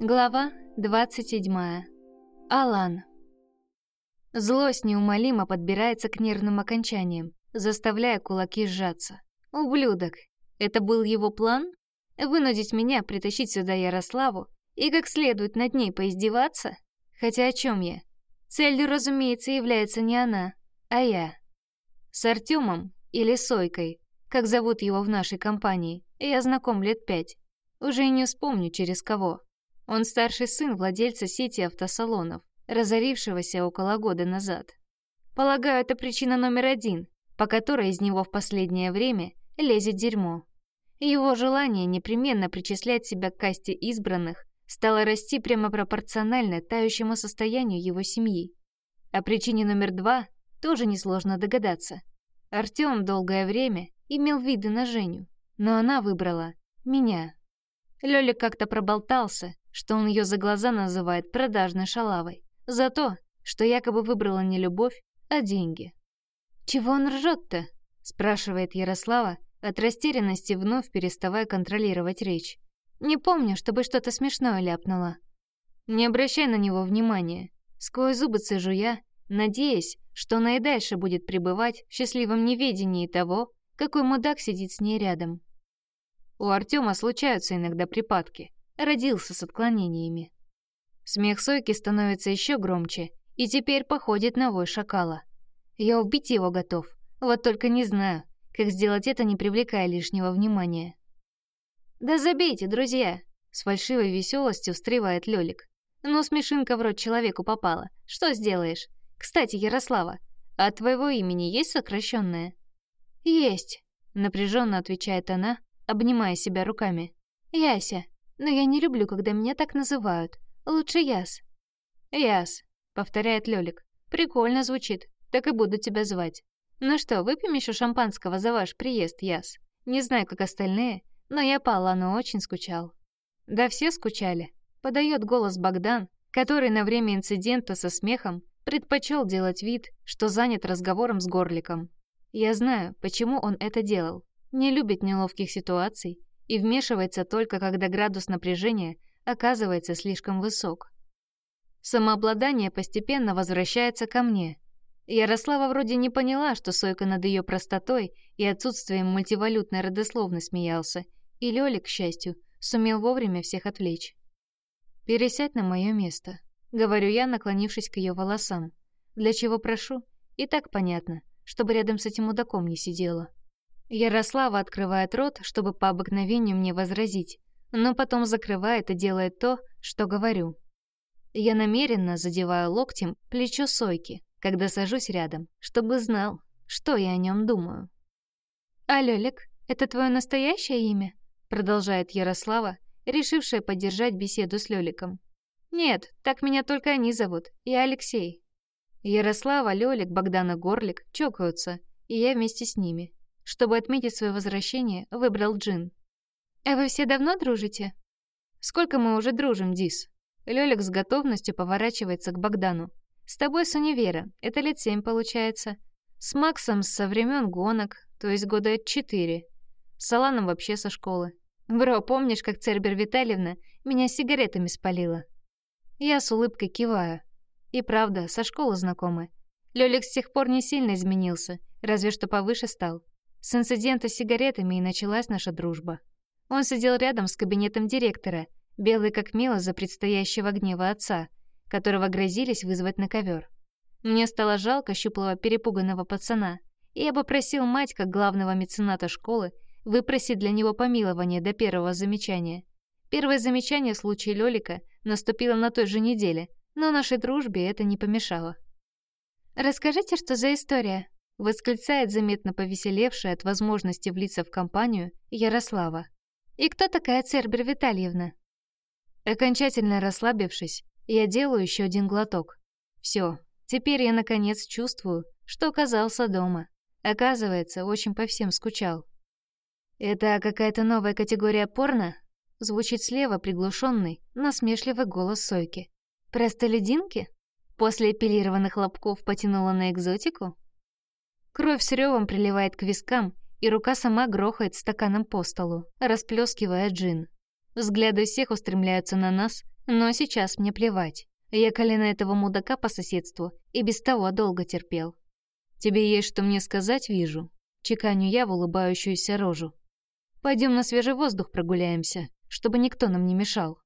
Глава 27. Алан. Злость неумолимо подбирается к нервным окончаниям, заставляя кулаки сжаться. Ублюдок. Это был его план? Вынудить меня притащить сюда Ярославу и как следует над ней поиздеваться? Хотя о чем я? Целью, разумеется, является не она, а я. С Артемом или Сойкой, как зовут его в нашей компании, я знаком лет пять. Уже и не вспомню, через кого. Он старший сын владельца сети автосалонов, разорившегося около года назад. Полагаю, это причина номер один, по которой из него в последнее время лезет дерьмо. Его желание непременно причислять себя к касте избранных стало расти прямо пропорционально тающему состоянию его семьи. О причине номер два тоже несложно догадаться. Артём долгое время имел виды на Женю, но она выбрала меня. Лёлик как-то проболтался, что он ее за глаза называет продажной шалавой, за то, что якобы выбрала не любовь, а деньги. «Чего он ржет-то?» — спрашивает Ярослава, от растерянности вновь переставая контролировать речь. «Не помню, чтобы что-то смешное ляпнула». Не обращай на него внимания. Сквозь зубы цежу я, надеясь, что она и дальше будет пребывать в счастливом неведении того, какой мудак сидит с ней рядом. У Артема случаются иногда припадки родился с отклонениями. Смех Сойки становится еще громче и теперь походит на вой шакала. Я убить его готов, вот только не знаю, как сделать это, не привлекая лишнего внимания. «Да забейте, друзья!» — с фальшивой веселостью встревает Лёлик. «Ну, смешинка в рот человеку попала. Что сделаешь? Кстати, Ярослава, а от твоего имени есть сокращенное? «Есть», — напряженно отвечает она, обнимая себя руками. «Яся». Но я не люблю, когда меня так называют. Лучше Яс. Яс, повторяет Лёлик. Прикольно звучит. Так и буду тебя звать. Ну что, выпьем еще шампанского за ваш приезд, Яс. Не знаю, как остальные, но я по Алану очень скучал. Да все скучали. Подает голос Богдан, который на время инцидента со смехом предпочел делать вид, что занят разговором с Горликом. Я знаю, почему он это делал. Не любит неловких ситуаций и вмешивается только когда градус напряжения оказывается слишком высок. Самообладание постепенно возвращается ко мне. Ярослава вроде не поняла, что Сойка над ее простотой и отсутствием мультивалютной родословно смеялся, и Лёлик, к счастью, сумел вовремя всех отвлечь. «Пересядь на мое место», — говорю я, наклонившись к ее волосам. «Для чего прошу? И так понятно, чтобы рядом с этим мудаком не сидела». Ярослава открывает рот, чтобы по обыкновению мне возразить, но потом закрывает и делает то, что говорю. Я намеренно задеваю локтем плечо Сойки, когда сажусь рядом, чтобы знал, что я о нем думаю. «А Лёлик, это твое настоящее имя?» продолжает Ярослава, решившая поддержать беседу с Лёликом. «Нет, так меня только они зовут, я Алексей». Ярослава, Лёлик, Богдан и Горлик чокаются, и я вместе с ними. Чтобы отметить свое возвращение, выбрал Джин. «А вы все давно дружите?» «Сколько мы уже дружим, Дис?» Лёлик с готовностью поворачивается к Богдану. «С тобой с универа. Это лет семь получается. С Максом со времен гонок, то есть года четыре. С Аланом вообще со школы. Бро, помнишь, как Цербер Витальевна меня сигаретами спалила?» Я с улыбкой киваю. И правда, со школы знакомы. Лёлик с тех пор не сильно изменился, разве что повыше стал. С инцидента с сигаретами и началась наша дружба. Он сидел рядом с кабинетом директора, белый как мел из-за предстоящего гнева отца, которого грозились вызвать на ковер. Мне стало жалко щуплого перепуганного пацана, и я попросил мать, как главного мецената школы, выпросить для него помилование до первого замечания. Первое замечание в случае Лёлика наступило на той же неделе, но нашей дружбе это не помешало. «Расскажите, что за история?» Восклицает заметно повеселевшая от возможности влиться в компанию Ярослава. «И кто такая Цербер Витальевна?» Окончательно расслабившись, я делаю еще один глоток. Все, теперь я наконец чувствую, что оказался дома. Оказывается, очень по всем скучал. «Это какая-то новая категория порно?» Звучит слева приглушенный, насмешливый голос Сойки. «Простолюдинки?» После эпилированных лобков потянула на экзотику? Кровь с ревом приливает к вискам, и рука сама грохает стаканом по столу, расплескивая джин. Взгляды всех устремляются на нас, но сейчас мне плевать. Я колено этого мудака по соседству и без того долго терпел. «Тебе есть что мне сказать, вижу?» Чеканю я в улыбающуюся рожу. Пойдем на свежий воздух прогуляемся, чтобы никто нам не мешал».